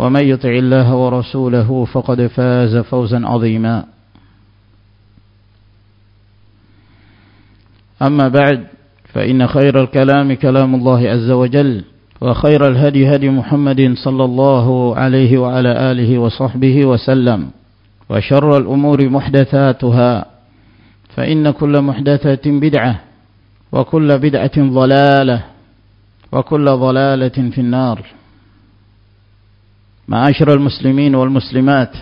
ومن يطع الله ورسوله فقد فاز فوزا عظيما. أما بعد فإن خير الكلام كلام الله عز وجل وخير الهدي هدي محمد صلى الله عليه وعلى آله وصحبه وسلم وشر الأمور محدثاتها فإن كل محدثة بدعة وكل بدعة ضلالة وكل ضلالة في النار. Ma'asyiral muslimin wal muslimat.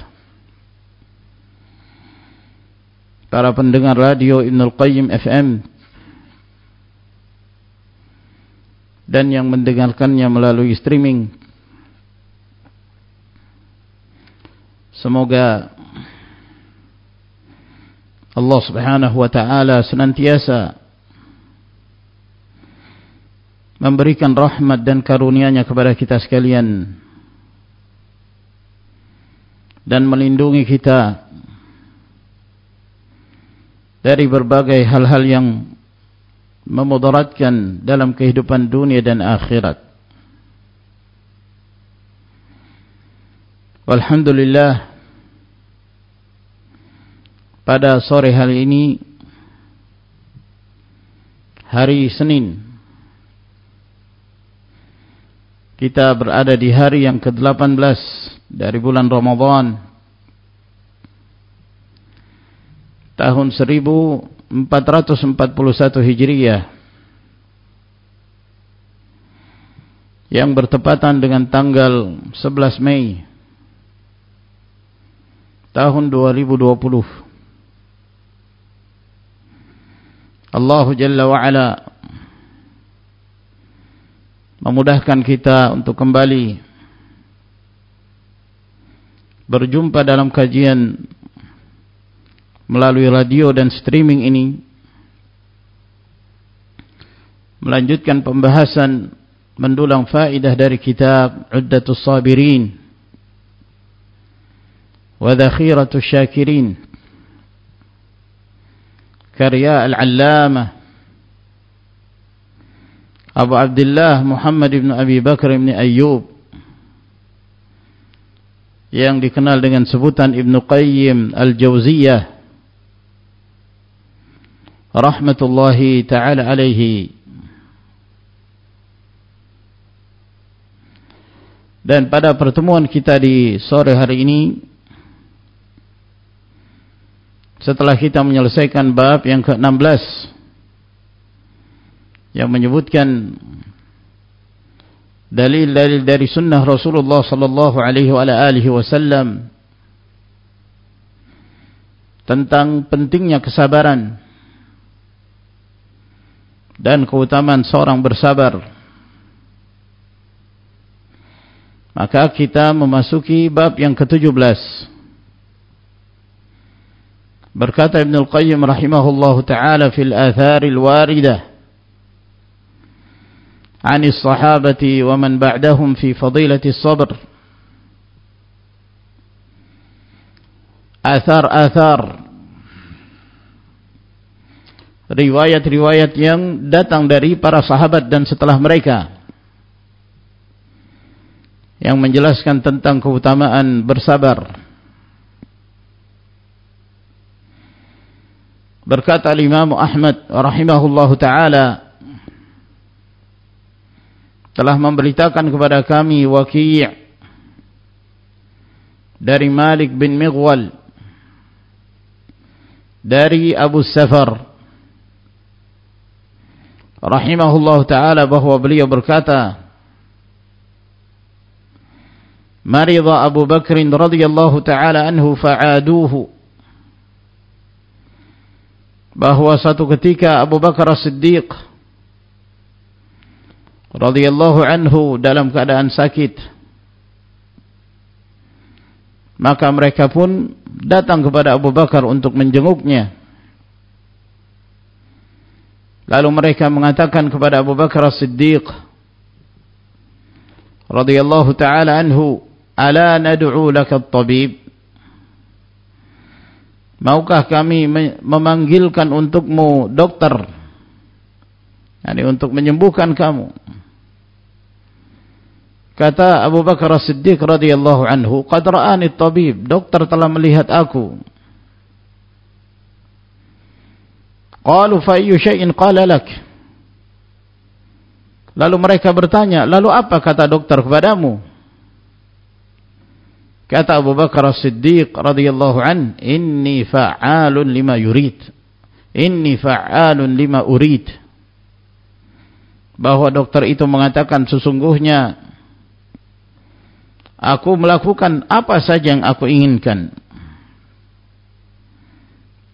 Para pendengar radio Ibnul Qayyim FM dan yang mendengarkannya melalui streaming. Semoga Allah Subhanahu wa taala senantiasa memberikan rahmat dan karunia-Nya kepada kita sekalian dan melindungi kita dari berbagai hal-hal yang memudaratkan dalam kehidupan dunia dan akhirat. Alhamdulillah pada sore hari ini hari Senin kita berada di hari yang ke-18 dari bulan Ramadan. Tahun 1441 Hijriah. Yang bertepatan dengan tanggal 11 Mei. Tahun 2020 Allah Jalla wa'ala memudahkan kita untuk kembali berjumpa dalam kajian melalui radio dan streaming ini melanjutkan pembahasan mendulang faidah dari kitab Uddatus Sabirin wa Dhakhiratus Syakirin karya Al-Allamah Abu Abdullah Muhammad ibn Abi Bakar ibn Ayyub yang dikenal dengan sebutan Ibnu Qayyim Al-Jauziyah. Rahmatullahi taala alaihi. Dan pada pertemuan kita di sore hari ini setelah kita menyelesaikan bab yang ke-16 yang menyebutkan dalil-dalil dari sunnah Rasulullah sallallahu alaihi wa alihi wasallam tentang pentingnya kesabaran dan keutamaan seorang bersabar maka kita memasuki bab yang ke-17 berkata Ibnu Al-Qayyim rahimahullahu taala fil atharil waridah عن الصحابة ومن بعدهم في فضيلة الصبر آثار آثار riwayat-riwayat yang datang dari para sahabat dan setelah mereka yang menjelaskan tentang keutamaan bersabar berkata Imam Ahmad rahimahullahu taala telah memberitakan kepada kami Waqi' dari Malik bin Mighwal dari Abu Safar. Rahimahullahu taala bahwa beliau berkata Marida Abu Bakr radhiyallahu taala anhu fa'aduhu. Bahwa satu ketika Abu Bakar As-Siddiq radhiyallahu anhu dalam keadaan sakit. Maka mereka pun datang kepada Abu Bakar untuk menjenguknya. Lalu mereka mengatakan kepada Abu Bakar As-Siddiq radhiyallahu taala anhu ala nad'u laka at-tabib? Maukah kami memanggilkan untukmu dokter? Yani untuk menyembuhkan kamu Kata Abu Bakar As-Siddiq radhiyallahu anhu, "Qad ra'ani tabib, dokter telah melihat aku." Qalu fa ayyu syai'in qala lak? Lalu mereka bertanya, "Lalu apa kata dokter kepadamu?" Kata Abu Bakar As-Siddiq radhiyallahu an, "Inni fa'alun lima yurid." Inni fa'alun lima urid. Bahwa dokter itu mengatakan sesungguhnya Aku melakukan apa saja yang aku inginkan.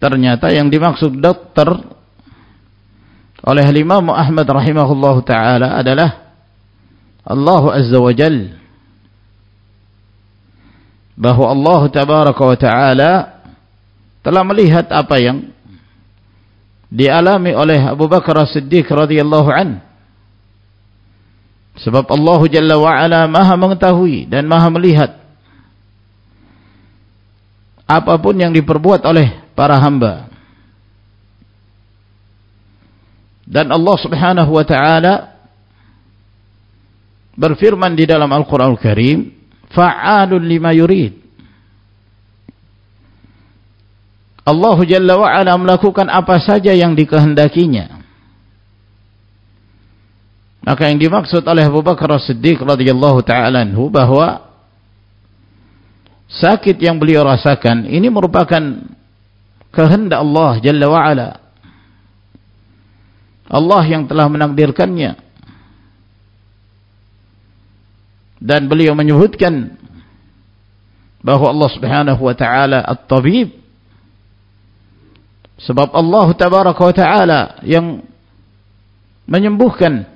Ternyata yang dimaksud dokter oleh Imam Ahmad rahimahullahu taala adalah Allah Azza wa Jal bahwa Allah tabaraka wa taala telah melihat apa yang dialami oleh Abu Bakar As-Siddiq radhiyallahu anhu Sebab Allah Jalla wa'ala maha mengetahui dan maha melihat apa pun yang diperbuat oleh para hamba. Dan Allah subhanahu wa ta'ala berfirman di dalam Al-Quran Al-Karim, Fa'alun lima yurid. Allah Jalla wa'ala melakukan apa saja yang dikehendakinya. Maka yang dimaksud oleh Abu Bakar As-Siddiq radhiyallahu taala anhu bahwa sakit yang beliau rasakan ini merupakan kehendak Allah Jalla wa ala. Allah yang telah menakdirkannya. Dan beliau menyebutkan bahwa Allah Subhanahu wa taala At-Tabib sebab Allah tabaraka wa taala yang menyembuhkan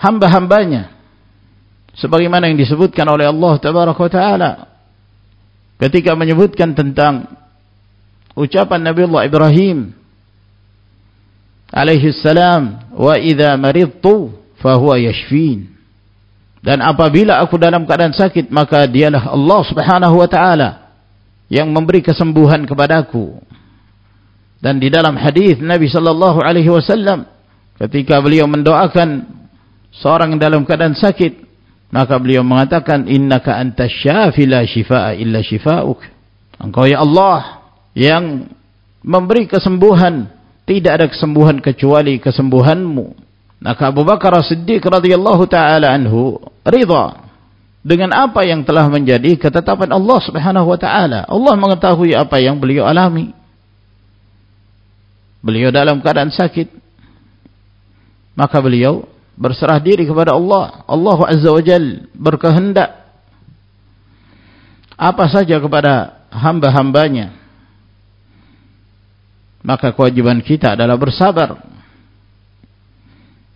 hamba-hambanya. Sebagaimana yang disebutkan oleh Allah tabaraka wa taala ketika menyebutkan tentang ucapan Nabi Allah Ibrahim alaihi salam wa idza maridtu fahuwa yashfin. Dan apabila aku dalam keadaan sakit maka dialah Allah Subhanahu wa taala yang memberi kesembuhan kepadaku. Dan di dalam hadis Nabi sallallahu alaihi wasallam ketika beliau mendoakan seorang dalam keadaan sakit maka beliau mengatakan innaka antasyafi la shifaa illa shifauk. Engkau ya Allah yang memberi kesembuhan. Tidak ada kesembuhan kecuali kesembuhanmu. Maka Abu Bakar As-Siddiq radhiyallahu taala anhu ridha dengan apa yang telah menjadi ketetapan Allah Subhanahu wa taala. Allah mengetahui apa yang beliau alami. Beliau dalam keadaan sakit. Maka beliau berserah diri kepada Allah. Allah Azza wa Jal berkehendak apa saja kepada hamba-hambanya. Maka kewajiban kita adalah bersabar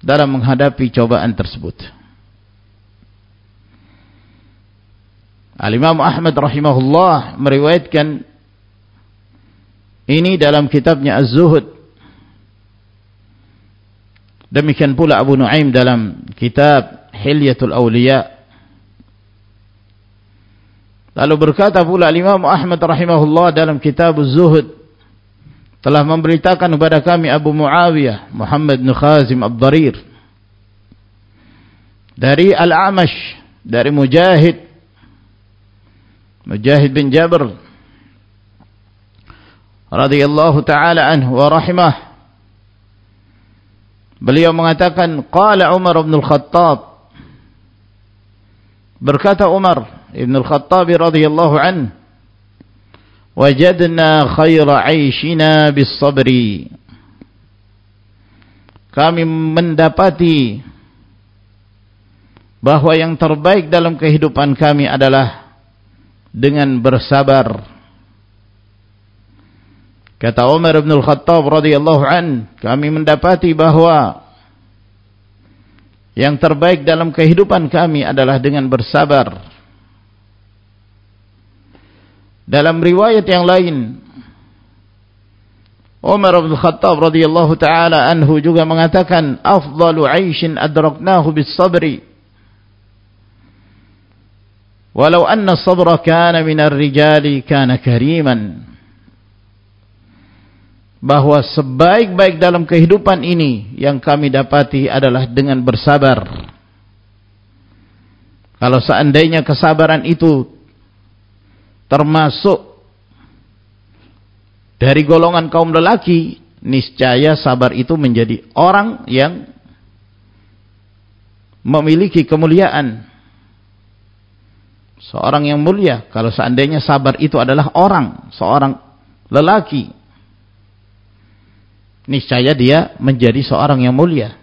dalam menghadapi cobaan tersebut. Al-Imam Ahmad rahimahullah meriwayatkan ini dalam kitabnya Az-Zuhud Demikian pula Abu Nuaim dalam kitab Hilyatul Awliya. Lalu berkata pula Imam Ahmad rahimahullah dalam kitab Az-Zuhud telah memberitakan kepada kami Abu Muawiyah Muhammad bin Khazim Ad-Darir dari Al-Amash dari Mujahid Mujahid bin Jabr radhiyallahu taala anhu wa rahimah beliau mengatakan qala Umar bin Al-Khattab. Berkata Umar bin Al-Khattab radhiyallahu anhu wajadna khaira aishina bis sabri kami mendapati bahwa yang terbaik dalam kehidupan kami adalah dengan bersabar kata Umar bin Al-Khattab radhiyallahu an kami mendapati bahwa yang terbaik dalam kehidupan kami adalah dengan bersabar. Dalam riwayat yang lain Umar bin Khattab radhiyallahu taala anhu juga mengatakan afdalu 'aishin adraknahu bis sabri walau anna sabra kana min ar-rijali kana kariman bahwa sebaik-baik dalam kehidupan ini yang kami dapati adalah dengan bersabar. Kalau seandainya kesabaran itu termasuk dari golongan kaum lelaki niscaya sabar itu menjadi orang yang memiliki kemuliaan. Seorang yang mulia kalau seandainya sabar itu adalah orang seorang lelaki niscaya dia menjadi seorang yang mulia.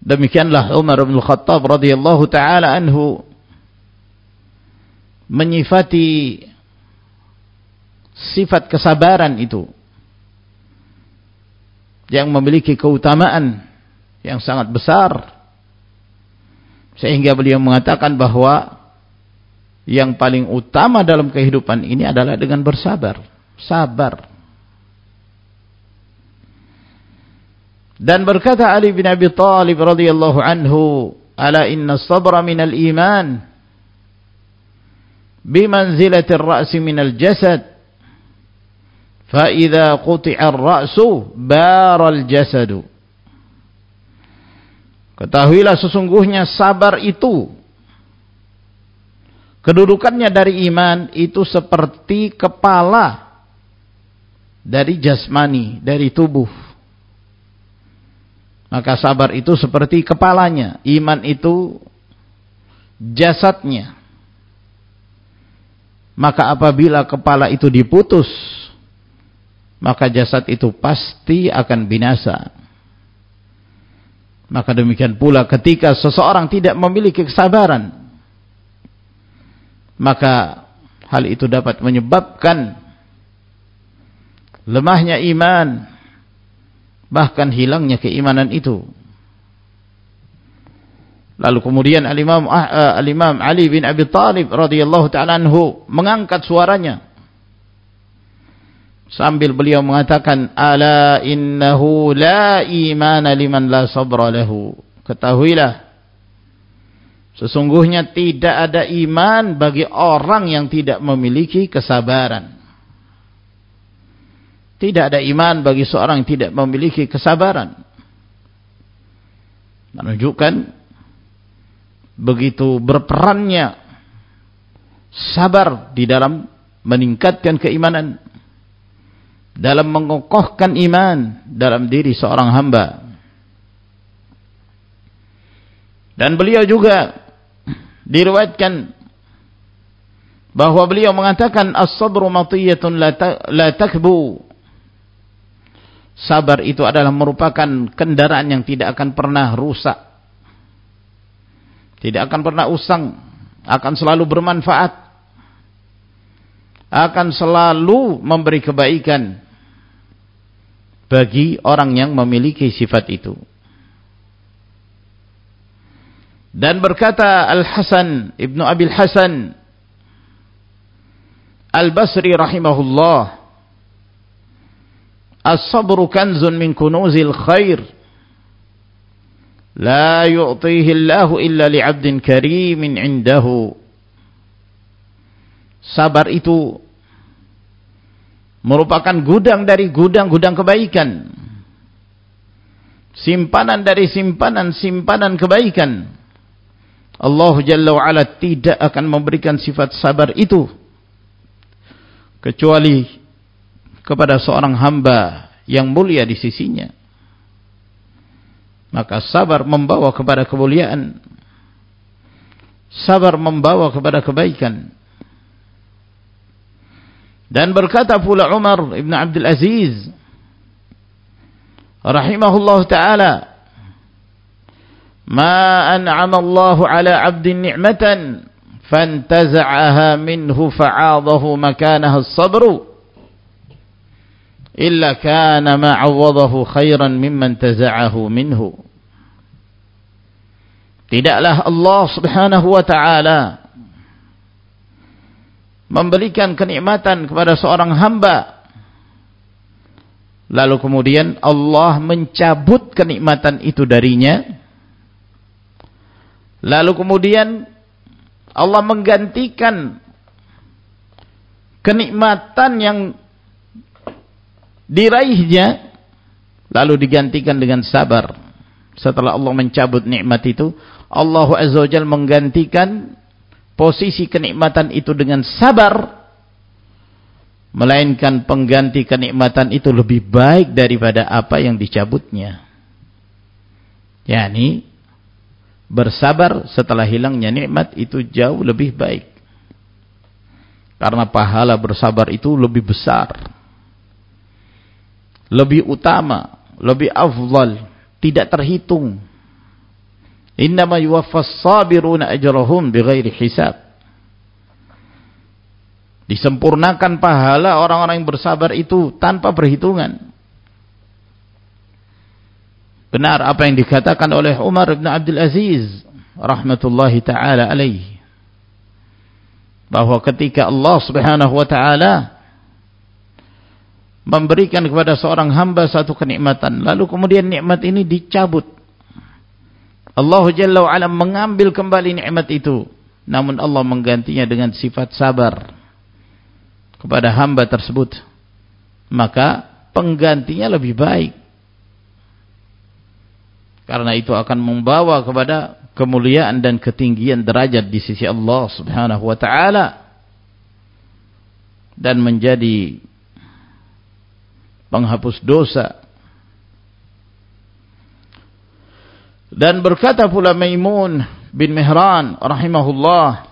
Demikianlah Umar bin Khattab radhiyallahu taala anhu menyifati sifat kesabaran itu yang memiliki keutamaan yang sangat besar. Sehingga beliau mengatakan bahwa yang paling utama dalam kehidupan ini adalah dengan bersabar. Sabar dan berkata Ali bin Abi Thalib radhiyallahu anhu ala inna sabra minal iman بمنزلة الرأس من الجسد فإذا قطع الرأس بار الجسد Ketahuilah sesungguhnya sabar itu kedudukannya dari iman itu seperti kepala dari jasmani, dari tubuh. Maka sabar itu seperti kepalanya, iman itu jasadnya. Maka apabila kepala itu diputus, maka jasad itu pasti akan binasa. Maka demikian pula ketika seseorang tidak memiliki kesabaran, maka hal itu dapat menyebabkan lemahnya iman, bahkan hilangnya keimanan itu. Lalu kemudian Al-Imam uh, Al-Imam Ali bin Abi Thalib radhiyallahu taala anhu mengangkat suaranya. Sambil beliau mengatakan ala innahu la imana liman la sabra lahu. Ketahuilah sesungguhnya tidak ada iman bagi orang yang tidak memiliki kesabaran tidak ada iman bagi seorang yang tidak memiliki kesabaran. Menunjukkan begitu berperannya sabar di dalam meningkatkan keimanan dalam mengokohkan iman dalam diri seorang hamba. Dan beliau juga diriwayatkan bahwa beliau mengatakan as-sabru matiyatun la takbu sabar itu adalah merupakan kendaraan yang tidak akan pernah rusak. Tidak akan pernah usang, akan selalu bermanfaat, akan selalu memberi kebaikan bagi orang yang memiliki sifat itu. Dan berkata Al-Hasan Ibnu Abil Hasan Al-Basri rahimahullah As-sabru kanzun min kunuzil khair. La yu'tihi Allahu illa li'abdin karimin indahu. Sabar itu merupakan gudang dari gudang-gudang kebaikan. Simpanan dari simpanan-simpanan kebaikan. Allah Jalla wa'ala tidak akan memberikan sifat sabar itu. Kecuali kepada seorang hamba yang mulia di sisinya. Maka sabar membawa kepada kemuliaan. Sabar membawa kepada kebaikan. Dan berkata pula Umar Ibn Abdul Aziz rahimahullah ta'ala ma an'ama Allah ala 'abdin ni'matan fantaza'aha minhu fa'adahu makanaha as-sabru illa kana ma 'awadahu khairan mimman taza'ahu minhu. Tidaklah Allah Subhanahu wa ta'ala memberikan kenikmatan kepada seorang hamba. Lalu kemudian Allah mencabut kenikmatan itu darinya. Lalu kemudian Allah menggantikan kenikmatan yang diraihnya lalu digantikan dengan sabar. Setelah Allah mencabut nikmat itu Allah Azza wa Jalla menggantikan posisi kenikmatan itu dengan sabar melainkan pengganti kenikmatan itu lebih baik daripada apa yang dicabutnya. Yakni bersabar setelah hilangnya nikmat itu jauh lebih baik. Karena pahala bersabar itu lebih besar lebih utama lebih afdal tidak terhitung Innama yuwaffas sabiruna ajrahum bighairi hisab. Disempurnakan pahala orang-orang yang bersabar itu tanpa perhitungan. Benar apa yang dikatakan oleh Umar bin Abdul Aziz rahmatullahi taala alaihi bahwa ketika Allah Subhanahu wa taala memberikan kepada seorang hamba satu kenikmatan lalu kemudian nikmat ini dicabut Allah Jalla wa'ala mengambil kembali nikmat itu. Namun Allah menggantinya dengan sifat sabar kepada hamba tersebut. Maka penggantinya lebih baik. Karena itu akan membawa kepada kemuliaan dan ketinggian derajat di sisi Allah subhanahu wa ta'ala. Dan menjadi penghapus dosa Dan berkata pula Maimun bin Mihran rahimahullah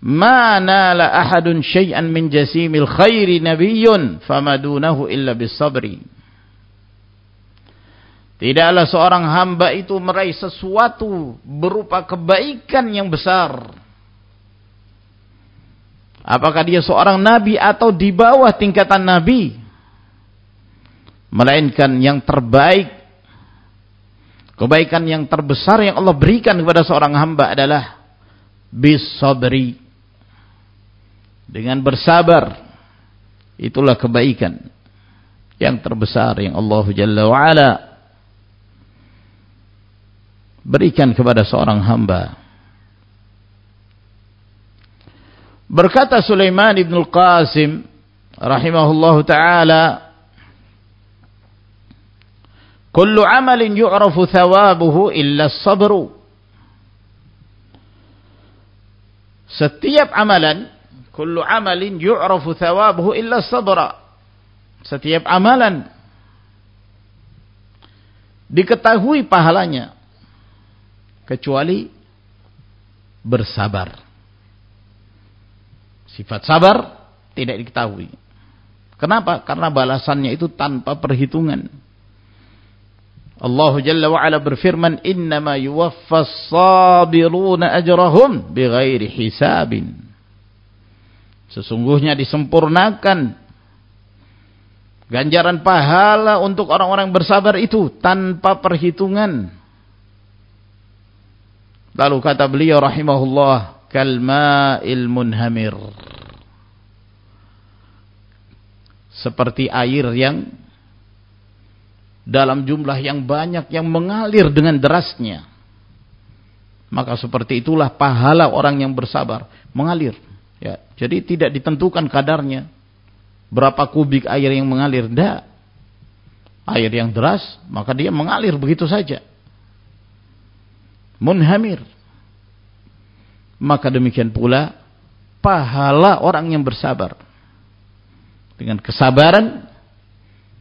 Ma nala ahadun syai'an min jasimil khairi nabiyyun famadunahu illa bisabri Tidaklah seorang hamba itu meraih sesuatu berupa kebaikan yang besar. Apakah dia seorang nabi atau di bawah tingkatan nabi? Melainkan yang terbaik Kebaikan yang terbesar yang Allah berikan kepada seorang hamba adalah bisabri. Dengan bersabar. Itulah kebaikan yang terbesar yang Allah Jalla wa'ala berikan kepada seorang hamba. Berkata Sulaiman ibn al-Qasim rahimahullahu ta'ala Kullu amalin yu'rafu thawabuhu illa sabru. Setiap amalan, kullu amalin yu'rafu thawabuhu illa sabra. Setiap amalan diketahui pahalanya kecuali bersabar. Sifat sabar tidak diketahui. Kenapa? Karena balasannya itu tanpa perhitungan. Allah Jalla wa'ala berfirman innama yuwaffas sabiruna ajrahum bighairi hisabin sesungguhnya disempurnakan ganjaran pahala untuk orang-orang bersabar itu tanpa perhitungan lalu kata beliau rahimahullah kalma'il munhamir seperti air yang dalam jumlah yang banyak yang mengalir dengan derasnya. Maka seperti itulah pahala orang yang bersabar mengalir. Ya, jadi tidak ditentukan kadarnya. berapa kubik air yang mengalir. Tidak. Air yang deras, maka dia mengalir begitu saja. Munhamir. Maka demikian pula pahala orang yang bersabar. Dengan kesabaran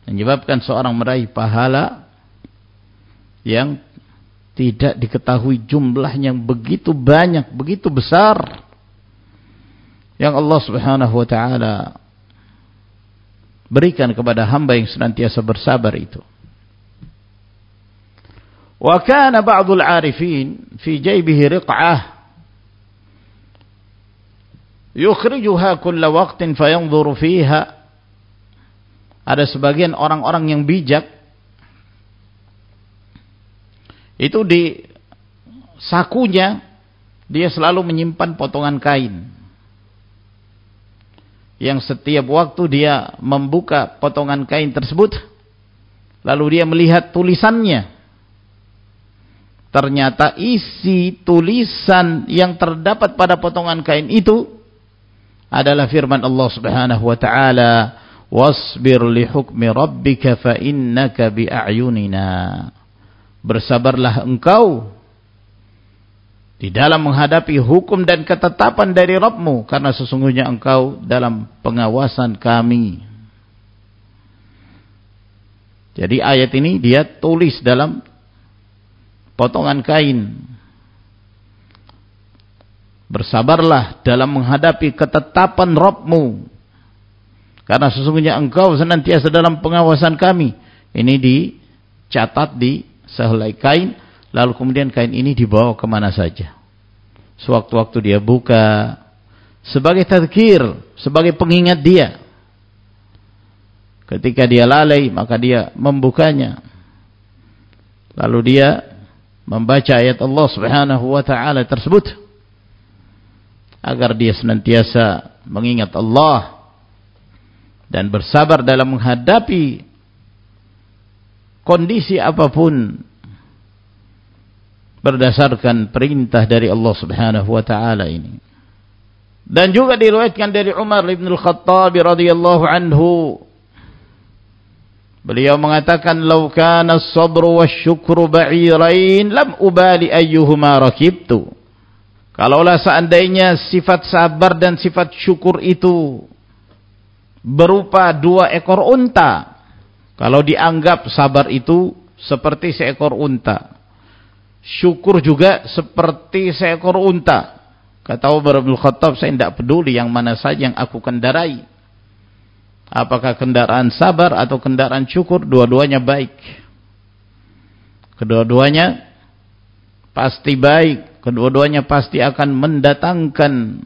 menyebabkan seorang meraih pahala yang tidak diketahui jumlahnya yang begitu banyak, begitu besar yang Allah Subhanahu wa taala berikan kepada hamba yang senantiasa bersabar itu. Wa kana ba'dul 'arifin fi jaybihi riq'ah yukhrijuha kulla waqtin fayanzuru fiha. Ada sebagian orang-orang yang bijak. Itu di sakunya dia selalu menyimpan potongan kain. Yang setiap waktu dia membuka potongan kain tersebut lalu dia melihat tulisannya. Ternyata isi tulisan yang terdapat pada potongan kain itu adalah firman Allah Subhanahu wa taala wasbir li hukmi rabbika fa innaka bi a'yunina bersabarlah engkau di dalam menghadapi hukum dan ketetapan dari Rabbmu karena sesungguhnya engkau dalam pengawasan kami. Jadi ayat ini dia tulis dalam potongan kain. Bersabarlah dalam menghadapi ketetapan Rabbmu. Karena sesungguhnya engkau senantiasa dalam pengawasan kami. Ini dicatat di sehelai kain lalu kemudian kain ini dibawa ke mana saja. Sewaktu-waktu dia buka, sebagai tadkir, sebagai pengingat dia. Ketika dia lalai, maka dia membukanya. Lalu dia membaca ayat Allah subhanahu wa ta'ala tersebut. Agar dia senantiasa mengingat Allah. Dan bersabar dalam menghadapi kondisi apa pun berdasarkan perintah dari Allah Subhanahu wa taala ini. Dan juga diriwayatkan dari Umar bin Al-Khattab radhiyallahu anhu Beliau mengatakan law kana as-sabru wasyukru ba'irain lam ubali ayyuhuma rakibtu. Kalaulah seandainya sifat sabar dan sifat syukur itu berupa dua ekor unta. Kalau dianggap sabar itu seperti seekor unta syukur juga seperti seekor unta. Kata Umar bin Khattab, saya tidak peduli yang mana saja yang aku kendarai. Apakah kendaraan sabar atau kendaraan syukur, dua-duanya baik. Kedua-duanya pasti baik kedua-duanya pasti akan mendatangkan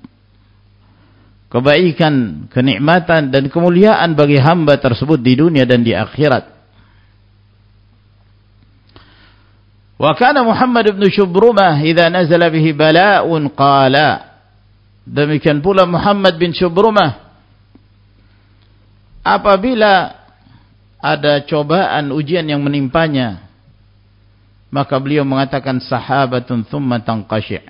kebaikan, kenikmatan dan kemuliaan bagi hamba tersebut di dunia dan di akhirat. Wa kana Muhammad ibn Shubrumah idza nazala bihi bala'un qala. Demikian pula Muhammad bin Shubrumah apabila ada cobaan ujian yang menimpanya maka beliau mengatakan sahabatun thumma tanqashi'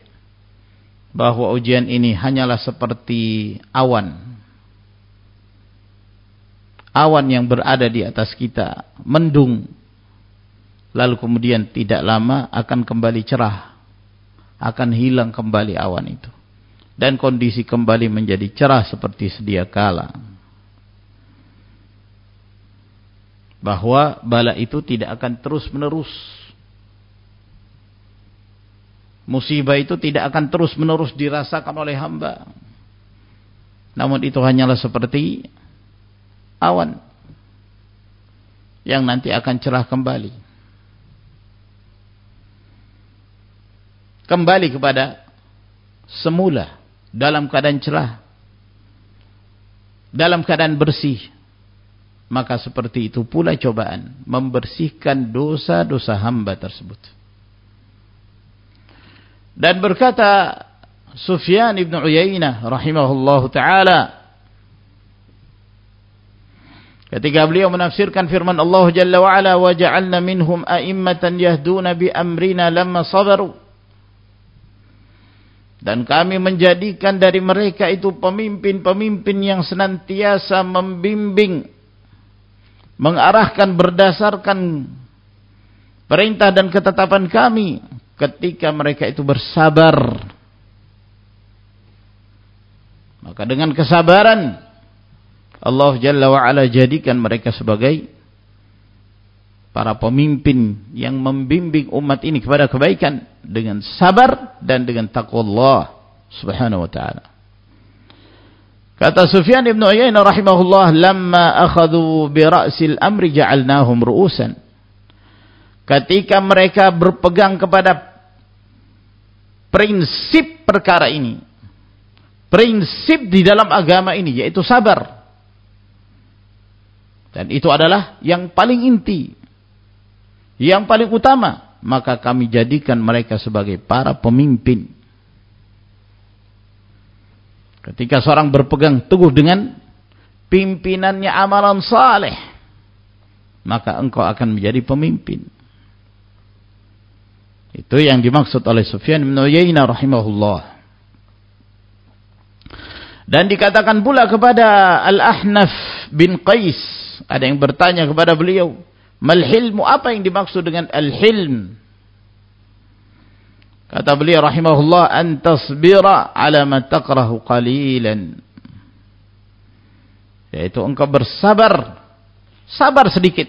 bahwa ujian ini hanyalah seperti awan. Awan yang berada di atas kita mendung. Lalu kemudian tidak lama akan kembali cerah. Akan hilang kembali awan itu. Dan kondisi kembali menjadi cerah seperti sedia kala. Bahwa bala itu tidak akan terus menerus musibah itu tidak akan terus menerus dirasakan oleh hamba. Namun itu hanyalah seperti awan yang nanti akan cerah kembali. Kembali kepada semula dalam keadaan cerah dalam keadaan bersih maka seperti itu pula cobaan membersihkan dosa-dosa hamba tersebut dan berkata Sufyan ibn Uyainah rahimahullahu taala ketika beliau menafsirkan firman Allah Jalla wa ala wa ja'alna minhum a'immatan yahduna bi amrina lamma sabaru. Dan kami menjadikan dari mereka itu pemimpin-pemimpin yang senantiasa membimbing, mengarahkan berdasarkan perintah dan ketetapan kami ketika mereka itu bersabar. Maka dengan kesabaran Allah Jalla wa'ala jadikan mereka sebagai para pemimpin yang membimbing umat ini kepada kebaikan dengan sabar dan dengan takwa Allah subhanahu wa ta'ala kata Sufyan ibn Uyainah rahimahullah lamma akhadu bi ra'sil amri ja'alnahum ru'usan ketika mereka berpegang kepada prinsip perkara ini prinsip di dalam agama ini yaitu sabar. Dan itu adalah yang paling inti yang paling utama. Maka kami jadikan mereka sebagai para pemimpin. Ketika seorang berpegang teguh dengan pimpinannya amalan saleh maka engkau akan menjadi pemimpin itu yang dimaksud oleh Sufyan bin Uyainah rahimahullah dan dikatakan pula kepada Al-Ahnaf bin Qais ada yang bertanya kepada beliau Mal hilmu apa yang dimaksud dengan al-hilm? Kata beliau rahimahullah an tasbira ala ma takrahu qalilan. Yaitu engkau bersabar sabar sedikit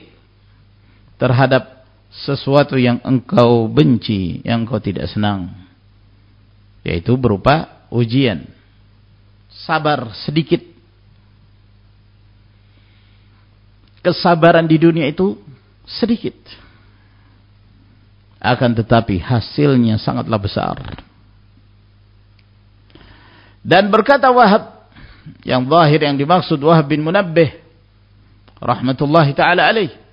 terhadap sesuatu yang engkau benci, yang engkau tidak senang. Yaitu berupa ujian. Sabar sedikit. Kesabaran di dunia itu sedikit. Akan tetapi hasilnya sangatlah besar. Dan berkata Wahab, yang zahir yang dimaksud Wahab bin Munabbih, rahmatullahi ta'ala alaih.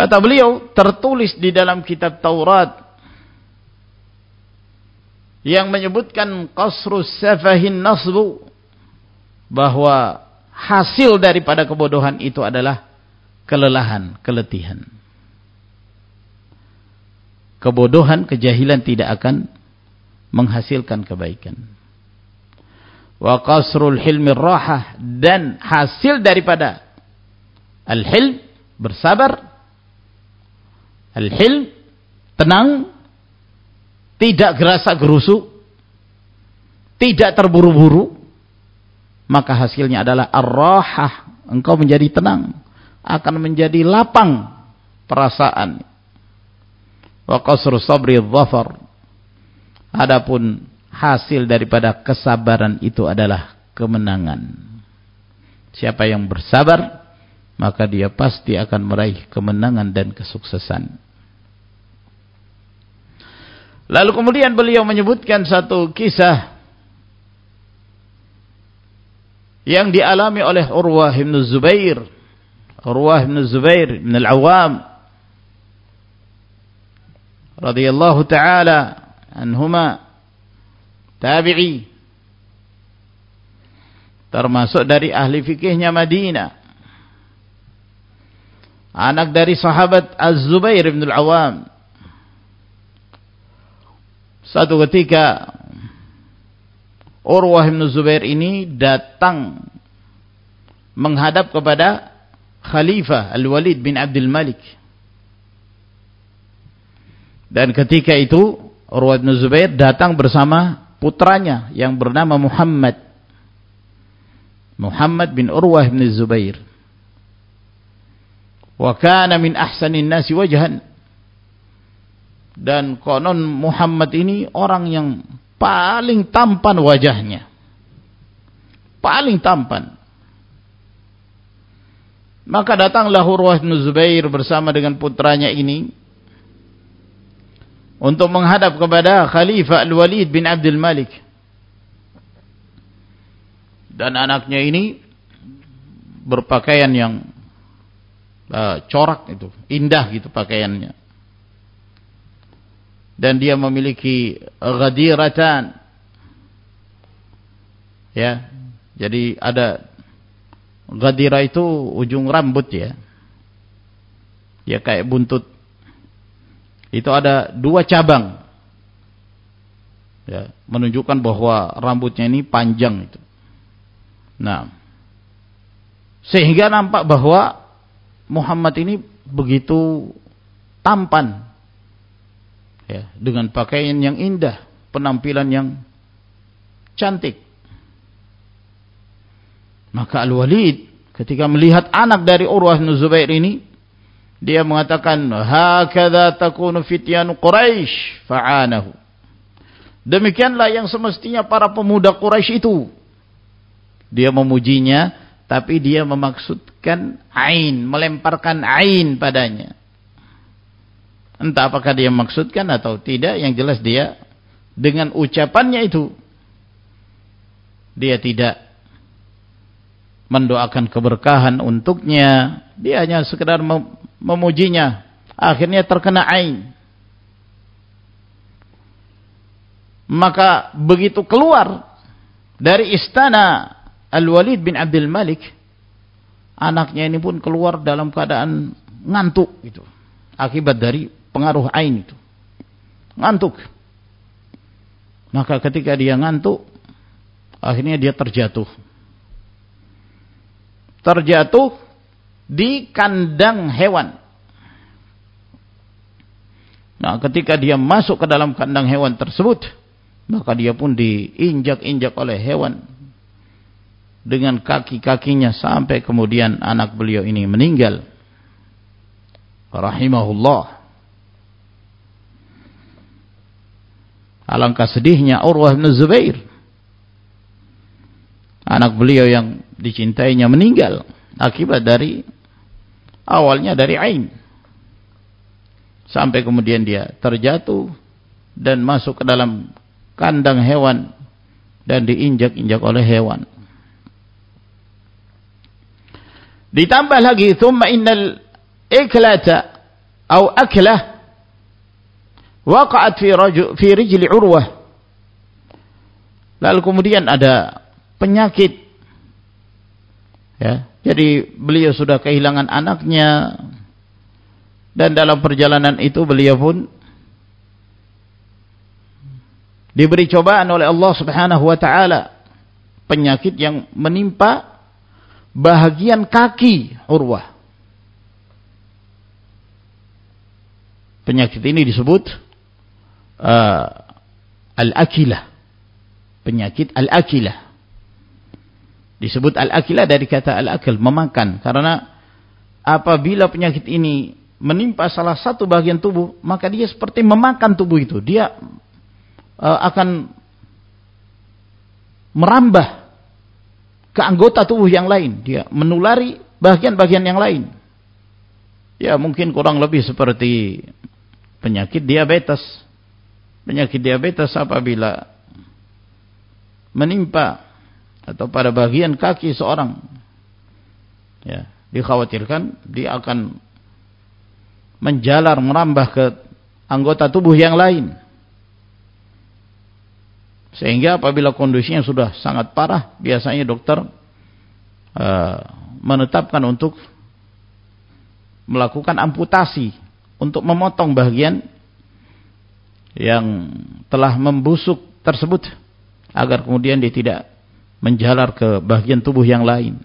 Kata beliau, tertulis di dalam kitab Taurat, yang menyebutkan qasrus safahin nasbu, bahwa hasil daripada kebodohan itu adalah kelelahan, keletihan. Kebodohan, kejahilan tidak akan menghasilkan kebaikan. Wa qasrul hilmi rahah dan hasil daripada al-hilm bersabar al-hilm tenang tidak gerasa gerusu tidak terburu-buru maka hasilnya adalah ar-rahah engkau menjadi tenang akan menjadi lapang perasaan. Wa qasru sabri dhafar. Adapun hasil daripada kesabaran itu adalah kemenangan. Siapa yang bersabar, maka dia pasti akan meraih kemenangan dan kesuksesan. Lalu kemudian beliau menyebutkan satu kisah yang dialami oleh Urwah bin Zubair Urwah bin Zubair bin Al-Awwam radhiyallahu taala anhuma tabi'i termasuk dari ahli fikihnya Madinah anak dari sahabat Az-Zubair bin Al-Awwam satu ketika Urwah bin Zubair ini datang menghadap kepada Khalifah Al-Walid bin Abdul Malik. Dan ketika itu Urwah bin Zubair datang bersama putranya yang bernama Muhammad. Muhammad bin Urwah bin Zubair. Wa kana min ahsanin nasi wajhan. Dan konon Muhammad ini orang yang paling tampan wajahnya. Paling tampan. Maka datanglah Urwah bin Zubair bersama dengan putranya ini untuk menghadap kepada Khalifah Al-Walid bin Abdul Malik. Dan anaknya ini berpakaian yang uh, corak itu, indah gitu pakaiannya. Dan dia memiliki ghadiratan. Ya. Jadi ada Gadira itu ujung rambut ya. Ya kayak buntut. Itu ada dua cabang. Ya, menunjukkan bahwa rambutnya ini panjang itu. Nah, sehingga nampak bahwa Muhammad ini begitu tampan ya, dengan pakaian yang indah, penampilan yang cantik. Maka Al-Walid ketika melihat anak dari Urwah bin Zubair ini dia mengatakan hakadha takunu fityanu Quraisy fa'anahu. Demikianlah yang semestinya para pemuda Quraisy itu. Dia memujinya tapi dia memaksudkan ain, melemparkan ain padanya. Entah apakah dia maksudkan atau tidak, yang jelas dia dengan ucapannya itu dia tidak mendoakan keberkahan untuknya. Dia hanya sekedar memujinya. Akhirnya terkena ain. Maka begitu keluar dari istana Al-Walid bin Abdul Malik anaknya ini pun keluar dalam keadaan ngantuk gitu. Akibat dari pengaruh ain itu. Ngantuk. Maka ketika dia ngantuk akhirnya dia terjatuh. Terjatuh di kandang hewan. Nah, ketika dia masuk ke dalam kandang hewan tersebut, maka dia pun diinjak-injak oleh hewan dengan kaki-kakinya sampai kemudian anak beliau ini meninggal. Rahimahullah. Alangkah sedihnya Urwah bin Zubair. Anak beliau yang dicintainya meninggal akibat dari awalnya dari ain sampai kemudian dia terjatuh dan masuk ke dalam kandang hewan dan diinjak-injak oleh hewan ditambah lagi thumma innal iklata atau aklah waqa'at fi rajul fi rijli urwah. Lalu kemudian ada penyakit. Ya, jadi beliau sudah kehilangan anaknya. Dan dalam perjalanan itu beliau pun diberi cobaan oleh Allah Subhanahu wa taala. Penyakit yang menimpa bahagian kaki Urwah. Penyakit ini disebut uh, al-akilah. Penyakit al-akilah. Disebut al-akilah dari kata al-akil, memakan. Karena apabila penyakit ini menimpa salah satu bagian tubuh, maka dia seperti memakan tubuh itu. Dia uh, akan merambah ke anggota tubuh yang lain. Dia menulari bagian-bagian yang lain. Ya mungkin kurang lebih seperti penyakit diabetes. Penyakit diabetes apabila menimpa atau pada bagian kaki seorang ya dikhawatirkan dia akan menjalar merambah ke anggota tubuh yang lain sehingga apabila kondisinya sudah sangat parah biasanya dokter uh, menetapkan untuk melakukan amputasi untuk memotong bagian yang telah membusuk tersebut agar kemudian dia tidak menjalar ke bagian tubuh yang lain.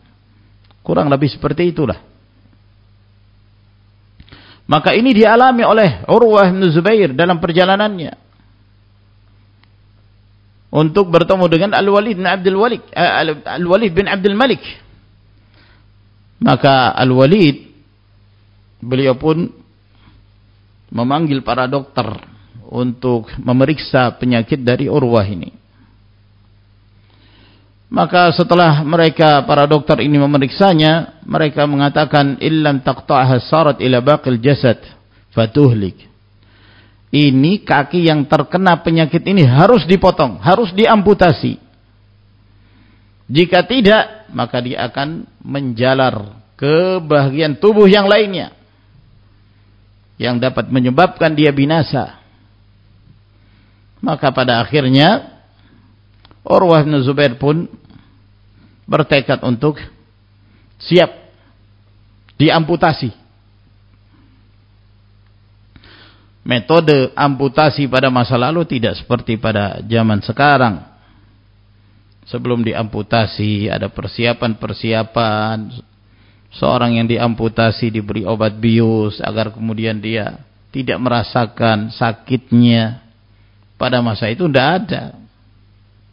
Kurang lebih seperti itulah. Maka ini dialami oleh Urwah bin Zubair dalam perjalanannya. Untuk bertemu dengan Al-Walid bin Abdul Walid, eh, Al-Walid bin Abdul Malik. Maka Al-Walid beliau pun memanggil para dokter untuk memeriksa penyakit dari Urwah ini. Maka setelah mereka para dokter ini memeriksanya, mereka mengatakan illam taqta'ha sarat ila baqil jasad fatuhlik. Ini kaki yang terkena penyakit ini harus dipotong, harus diamputasi. Jika tidak, maka dia akan menjalar ke bagian tubuh yang lainnya yang dapat menyebabkan dia binasa. Maka pada akhirnya Urwah bin Zubair pun bertekad untuk siap diamputasi. Metode amputasi pada masa lalu tidak seperti pada zaman sekarang. Sebelum diamputasi ada persiapan-persiapan. Seorang yang diamputasi diberi obat bius agar kemudian dia tidak merasakan sakitnya. Pada masa itu tidak ada.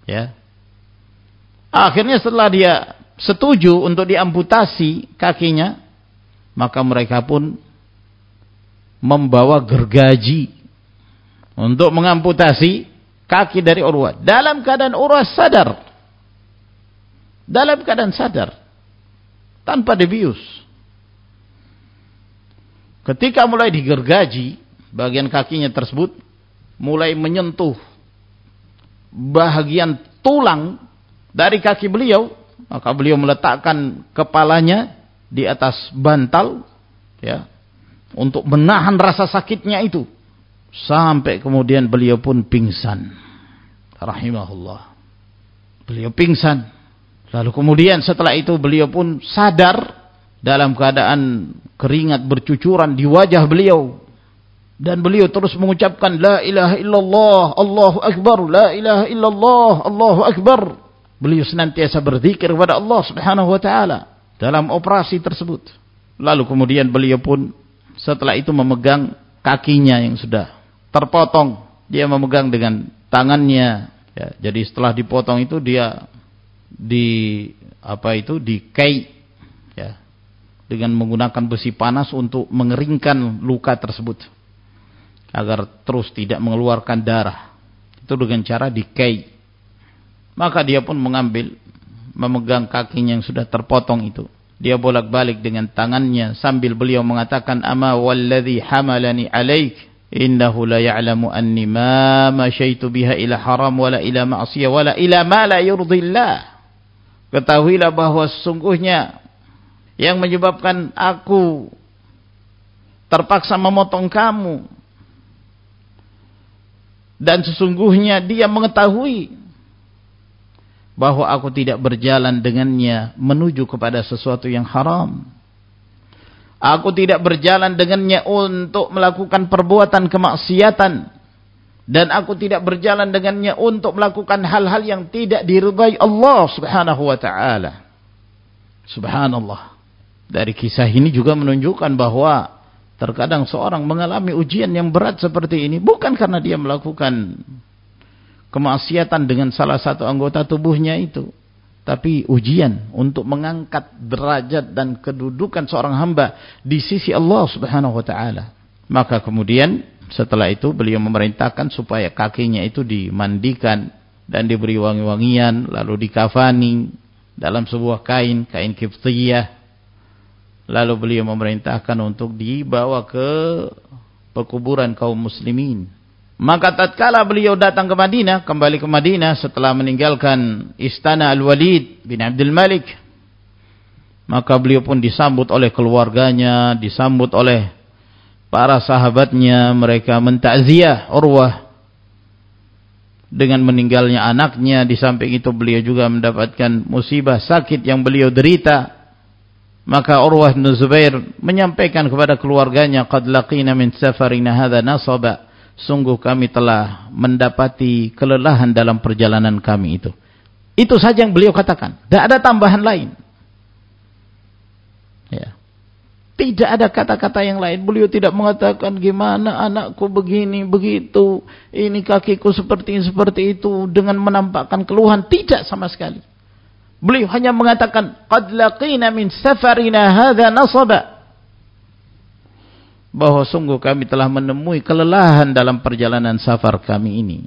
Ya. Akhirnya setelah dia setuju untuk diamputasi kakinya, maka mereka pun membawa gergaji untuk mengamputasi kaki dari Urwah dalam keadaan Urwah sadar. Dalam keadaan sadar. Tanpa debius. Ketika mulai digergaji bagian kakinya tersebut mulai menyentuh bahagian tulang dari kaki beliau maka beliau meletakkan kepalanya di atas bantal ya untuk menahan rasa sakitnya itu. Sampai kemudian beliau pun pingsan. Rahimahullah. Beliau pingsan. Lalu kemudian setelah itu beliau pun sadar dalam keadaan keringat bercucuran di wajah beliau. Dan beliau terus mengucapkan la ilaha illallah Allahu akbar la ilaha illallah Allahu akbar. Beliau senantiasa berzikir kepada Allah Subhanahu wa taala dalam operasi tersebut. Lalu kemudian beliau pun setelah itu memegang kakinya yang sudah terpotong. Dia memegang dengan tangannya. Ya, jadi setelah dipotong itu dia di apa itu dikai ya dengan menggunakan besi panas untuk mengeringkan luka tersebut agar terus tidak mengeluarkan darah. Itu dengan cara dikai maka dia pun mengambil memegang kakinya yang sudah terpotong itu dia bolak-balik dengan tangannya sambil beliau mengatakan ama walladhi hamalani alaik? Innahu la ya'lamu anni ma masyaitu biha ila haram wala ila ma'siyah wala ila ma la yurdillah ketahuilah bahwa sesungguhnya yang menyebabkan aku terpaksa memotong kamu. Dan sesungguhnya dia mengetahui bahwa aku tidak berjalan dengannya menuju kepada sesuatu yang haram. Aku tidak berjalan dengannya untuk melakukan perbuatan kemaksiatan dan aku tidak berjalan dengannya untuk melakukan hal-hal yang tidak diridai Allah Subhanahu wa taala. Subhanallah. Dari kisah ini juga menunjukkan bahwa terkadang seorang mengalami ujian yang berat seperti ini bukan karena dia melakukan kemaksiatan dengan salah satu anggota tubuhnya itu. Tapi ujian untuk mengangkat derajat dan kedudukan seorang hamba di sisi Allah Subhanahu wa taala. Maka kemudian setelah itu beliau memerintahkan supaya kakinya itu dimandikan dan diberi wangi-wangian lalu dikafani dalam sebuah kain kain kiftiyah. Lalu beliau memerintahkan untuk dibawa ke pekuburan kaum muslimin maka tatkala beliau datang ke Madinah, kembali ke Madinah setelah meninggalkan istana Al-Walid bin Abdul Malik, maka beliau pun disambut oleh keluarganya, disambut oleh para sahabatnya, mereka mentakziah Urwah dengan meninggalnya anaknya, di samping itu beliau juga mendapatkan musibah sakit yang beliau derita. Maka Urwah bin Zubair menyampaikan kepada keluarganya, "Qad laqina min safarina hadha nasaba." Sungguh kami telah mendapati kelelahan dalam perjalanan kami itu. Itu saja yang beliau katakan. Tidak ada tambahan lain. Ya. Tidak ada kata-kata yang lain. Beliau tidak mengatakan gimana anakku begini, begitu. Ini kakiku seperti ini, seperti itu. Dengan menampakkan keluhan. Tidak sama sekali. Beliau hanya mengatakan. Qad laqina min safarina hadha nasaba bahwa sungguh kami telah menemui kelelahan dalam perjalanan safar kami ini.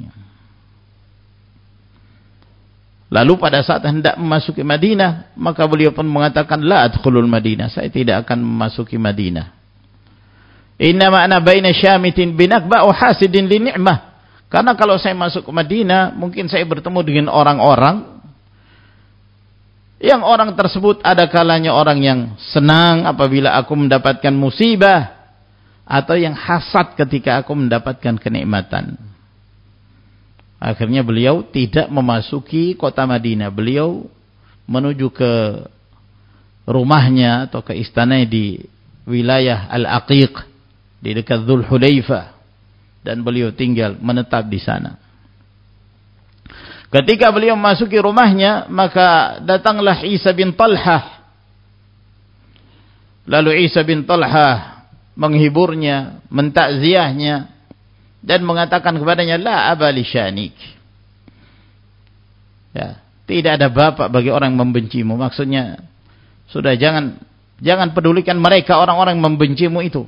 Lalu pada saat hendak memasuki Madinah, maka beliau pun mengatakan, La adkhulul Madinah, saya tidak akan memasuki Madinah. Inna ma'ana baina syamitin binakba hasidin li ni'mah. Karena kalau saya masuk ke Madinah, mungkin saya bertemu dengan orang-orang yang orang tersebut ada kalanya orang yang senang apabila aku mendapatkan musibah atau yang hasad ketika aku mendapatkan kenikmatan. Akhirnya beliau tidak memasuki kota Madinah. Beliau menuju ke rumahnya atau ke istananya di wilayah Al-Aqiq di dekat Dhul Hulaifah. dan beliau tinggal menetap di sana. Ketika beliau memasuki rumahnya, maka datanglah Isa bin Talhah. Lalu Isa bin Talhah menghiburnya, mentakziahnya dan mengatakan kepadanya, "La abali syanik." Ya, tidak ada bapak bagi orang yang membencimu. Maksudnya, sudah jangan jangan pedulikan mereka orang-orang yang membencimu itu.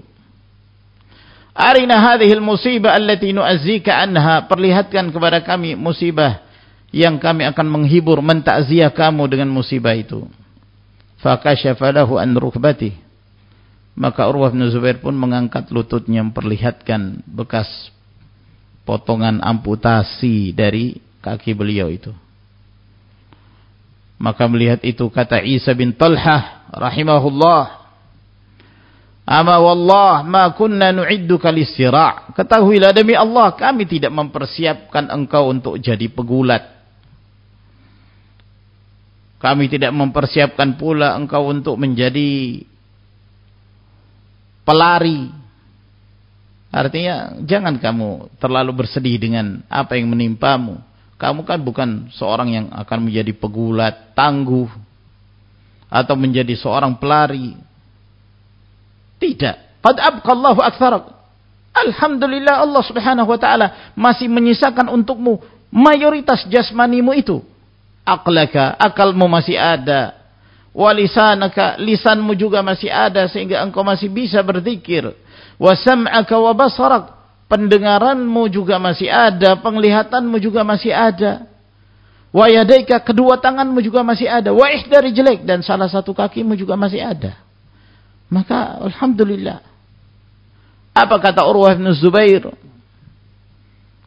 Arina hadhil musibah allati nu'azzika anha. Perlihatkan kepada kami musibah yang kami akan menghibur, mentakziah kamu dengan musibah itu. Fakashafa lahu an rukbati. Maka Urwah bin Zubair pun mengangkat lututnya memperlihatkan bekas potongan amputasi dari kaki beliau itu. Maka melihat itu kata Isa bin Talhah rahimahullah Ama wallah ma kunna nu'idduka lisira'. Ketahuilah demi Allah kami tidak mempersiapkan engkau untuk jadi pegulat. Kami tidak mempersiapkan pula engkau untuk menjadi pelari. Artinya jangan kamu terlalu bersedih dengan apa yang menimpamu. Kamu kan bukan seorang yang akan menjadi pegulat, tangguh atau menjadi seorang pelari tidak. Qad abqallahu aktsarak. Alhamdulillah Allah Subhanahu wa taala masih menyisakan untukmu mayoritas jasmanimu itu. Aqlaka, akalmu masih ada. Walisanaka, lisanmu juga masih ada sehingga engkau masih bisa berzikir. Wa sam'aka wa basarak, pendengaranmu juga masih ada, penglihatanmu juga masih ada. Wa yadaika, kedua tanganmu juga masih ada. Wa ihdari jelek dan salah satu kakimu juga masih ada. Maka Alhamdulillah. Apa kata Urwah bin Zubair?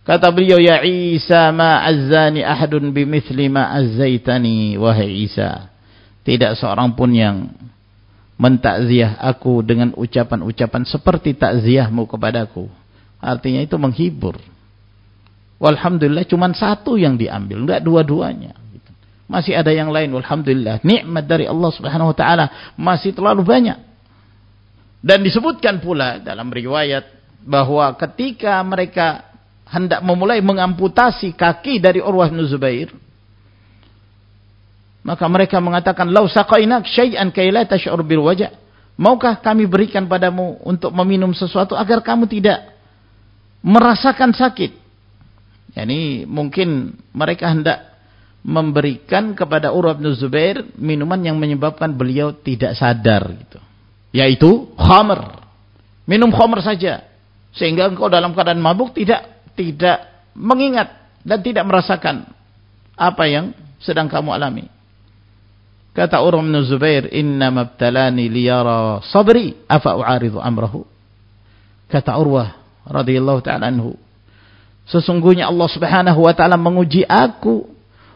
Kata beliau, Ya Isa ma azzani ahadun bimithli ma azzaitani. Wahai Isa. Tidak seorang pun yang mentakziah aku dengan ucapan-ucapan seperti takziahmu kepadaku. Artinya itu menghibur. Walhamdulillah cuma satu yang diambil, enggak dua-duanya. Masih ada yang lain, walhamdulillah. Nikmat dari Allah Subhanahu wa taala masih terlalu banyak. Dan disebutkan pula dalam riwayat bahwa ketika mereka hendak memulai mengamputasi kaki dari Urwah bin Zubair, maka mereka mengatakan, "Lau saqainak syai'an kay la tash'ur bil wajah." Maukah kami berikan padamu untuk meminum sesuatu agar kamu tidak merasakan sakit? Yani mungkin mereka hendak memberikan kepada Urwah bin Zubair minuman yang menyebabkan beliau tidak sadar gitu yaitu khamr. Minum khamr saja sehingga engkau dalam keadaan mabuk tidak tidak mengingat dan tidak merasakan apa yang sedang kamu alami. Kata Urwah bin Zubair, "Inna mabtalani liyara sabri, afa amrahu?" Kata Urwah radhiyallahu taala anhu, sesungguhnya Allah Subhanahu wa taala menguji aku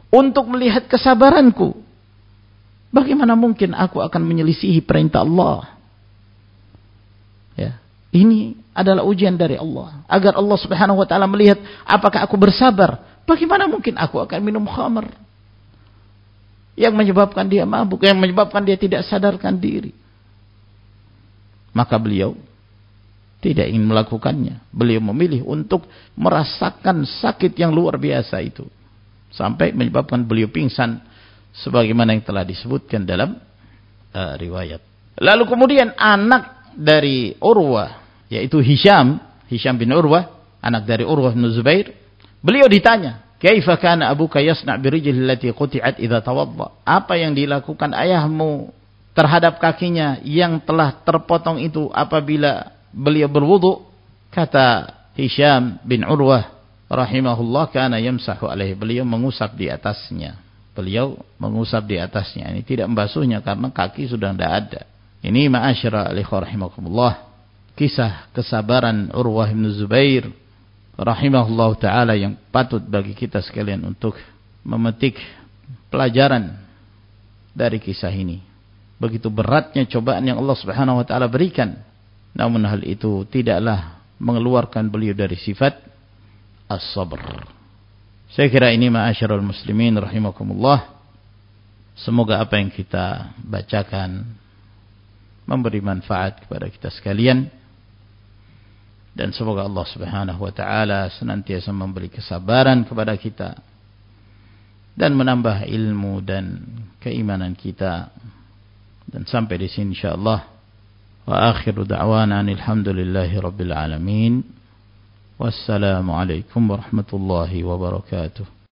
untuk melihat kesabaranku. Bagaimana mungkin aku akan menyelisihi perintah Allah? Ya. Ini adalah ujian dari Allah. Agar Allah subhanahu wa ta'ala melihat apakah aku bersabar. Bagaimana mungkin aku akan minum khamr. Yang menyebabkan dia mabuk. Yang menyebabkan dia tidak sadarkan diri. Maka beliau tidak ingin melakukannya. Beliau memilih untuk merasakan sakit yang luar biasa itu. Sampai menyebabkan beliau pingsan. Sebagaimana yang telah disebutkan dalam uh, riwayat. Lalu kemudian anak dari Urwah yaitu Hisham, Hisham bin Urwah, anak dari Urwah bin Zubair. Beliau ditanya, "Kaifa kana abuka yasna' bi rijlihi allati quti'at idza tawadda?" Apa yang dilakukan ayahmu terhadap kakinya yang telah terpotong itu apabila beliau berwudu? Kata Hisham bin Urwah rahimahullah kana yamsahu alaihi. Beliau mengusap di atasnya. Beliau mengusap di atasnya. Ini tidak membasuhnya karena kaki sudah tidak ada. Ini ma'asyara alikhwa rahimakumullah. Kisah kesabaran Urwah bin Zubair rahimahullah ta'ala yang patut bagi kita sekalian untuk memetik pelajaran dari kisah ini. Begitu beratnya cobaan yang Allah subhanahu wa ta'ala berikan. Namun hal itu tidaklah mengeluarkan beliau dari sifat as-sabr. Saya kira ini ma'asyarul muslimin rahimakumullah. Semoga apa yang kita bacakan memberi manfaat kepada kita sekalian dan semoga Allah Subhanahu wa taala senantiasa memberi kesabaran kepada kita dan menambah ilmu dan keimanan kita. Dan sampai di sini insyaallah. Wa akhiru da'wana alhamdulillahi rabbil alamin. Wassalamu alaikum warahmatullahi wabarakatuh